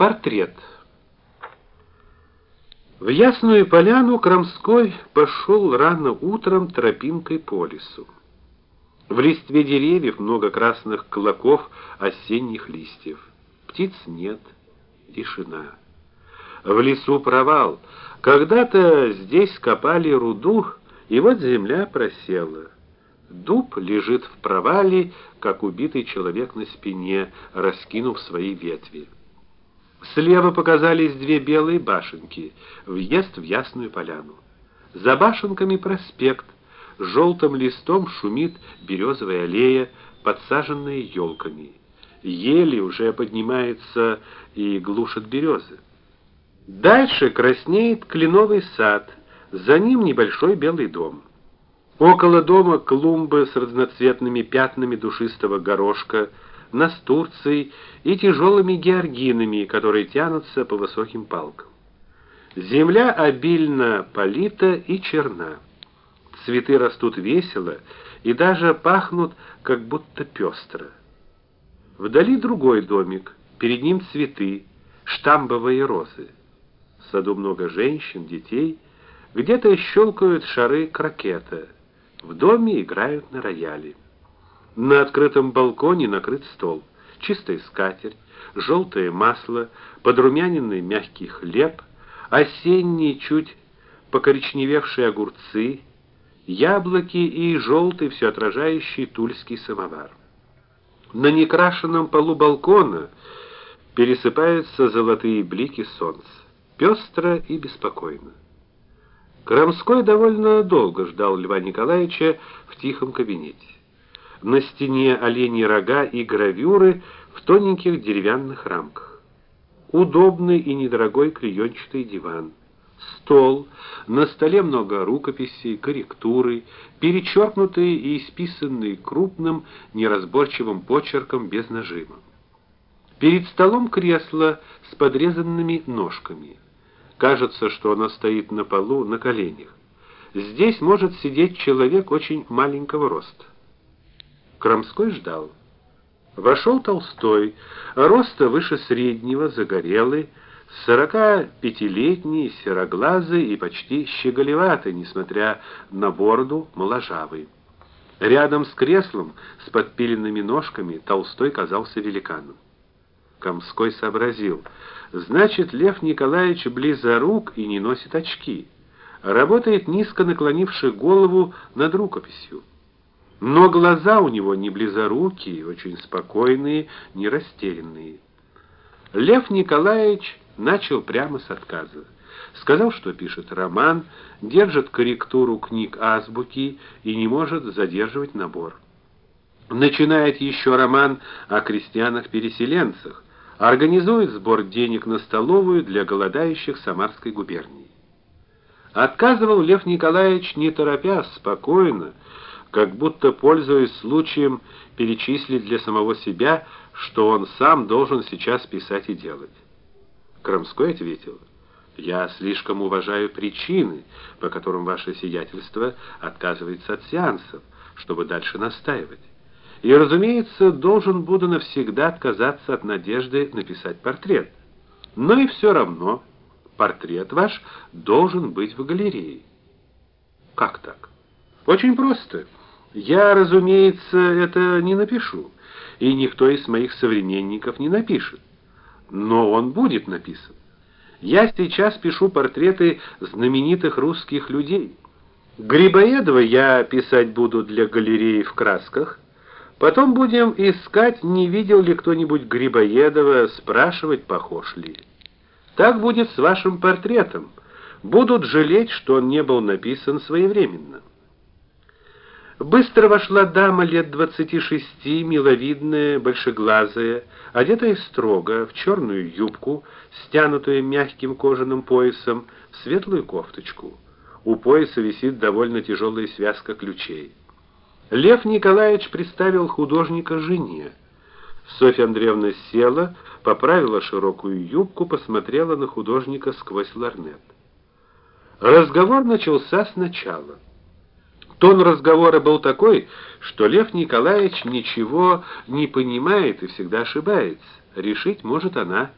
Портрет. В Ясную Поляну Крамской пошел рано утром тропинкой по лесу. В листве деревьев много красных клоков осенних листьев. Птиц нет, тишина. В лесу провал. Когда-то здесь копали руду, и вот земля просела. Дуб лежит в провале, как убитый человек на спине, раскинув свои ветви. Слева показались две белые башенки, въезд в Ясную Поляну. За башенками проспект, желтым листом шумит березовая аллея, подсаженная елками. Ели уже поднимается и глушат березы. Дальше краснеет кленовый сад, за ним небольшой белый дом. Около дома клумбы с разноцветными пятнами душистого горошка, настурцией и тяжелыми георгинами, которые тянутся по высоким палкам. Земля обильно полита и черна. Цветы растут весело и даже пахнут как будто пестро. Вдали другой домик, перед ним цветы, штамбовые розы. В саду много женщин, детей, где-то щелкают шары крокета. В доме играют на рояле. На открытом балконе накрыт стол. Чистая скатерть, желтое масло, подрумяненный мягкий хлеб, осенние чуть покоричневевшие огурцы, яблоки и желтый все отражающий тульский самовар. На некрашенном полу балкона пересыпаются золотые блики солнца. Пестро и беспокойно. Крамской довольно долго ждал Льва Николаевича в тихом кабинете. На стене оленьи рога и гравюры в тоненьких деревянных рамках. Удобный и недорогой клеенчатый диван. Стол, на столе много рукописей, корректуры, перечеркнутые и исписанные крупным, неразборчивым почерком без нажима. Перед столом кресло с подрезанными ножками. Кажется, что оно стоит на полу на коленях. Здесь может сидеть человек очень маленького роста. Крамской ждал. Вошел Толстой, роста выше среднего, загорелый, сорока пятилетний, сероглазый и почти щеголеватый, несмотря на бороду, моложавый. Рядом с креслом с подпиленными ножками Толстой казался великаном. Камской сообразил: значит, Лев Николаевич близорук и не носит очки. Работает низко наклонивши голову над рукописью. Но глаза у него не близорукие, очень спокойные, не растерянные. Лев Николаевич начал прямо с отказа. Сказал, что пишет роман, держит корректуру книг азбуки и не может задерживать набор. Начинает еще роман о крестьянах-переселенцах, организует сбор денег на столовую для голодающих Самарской губернии. Отказывал Лев Николаевич не торопясь, спокойно, как будто пользуясь случаем перечислить для самого себя, что он сам должен сейчас писать и делать. Крамской ответил: "Я слишком уважаю причины, по которым ваше сиятельство отказывается от сеансов, чтобы дальше настаивать. И, разумеется, должен буду навсегда отказаться от надежды написать портрет. Но и все равно портрет ваш должен быть в галерее". Как так? Очень просто. Я, разумеется, это не напишу, и никто из моих современников не напишет. Но он будет написан. Я сейчас пишу портреты знаменитых русских людей. Грибоедова я писать буду для галереи в красках. Потом будем искать, не видел ли кто-нибудь Грибоедова, спрашивать, похож ли. Так будет с вашим портретом. Будут жалеть, что он не был написан своевременно. Быстро вошла дама лет двадцати шести, миловидная, большеглазая, одетая строго, в черную юбку, стянутую мягким кожаным поясом, в светлую кофточку. У пояса висит довольно тяжелая связка ключей. Лев Николаевич представил художника жене. Софья Андреевна села, поправила широкую юбку, посмотрела на художника сквозь ларнет. Разговор начался сначала. Тон разговора был такой, что Лев Николаевич ничего не понимает и всегда ошибается. Решить может она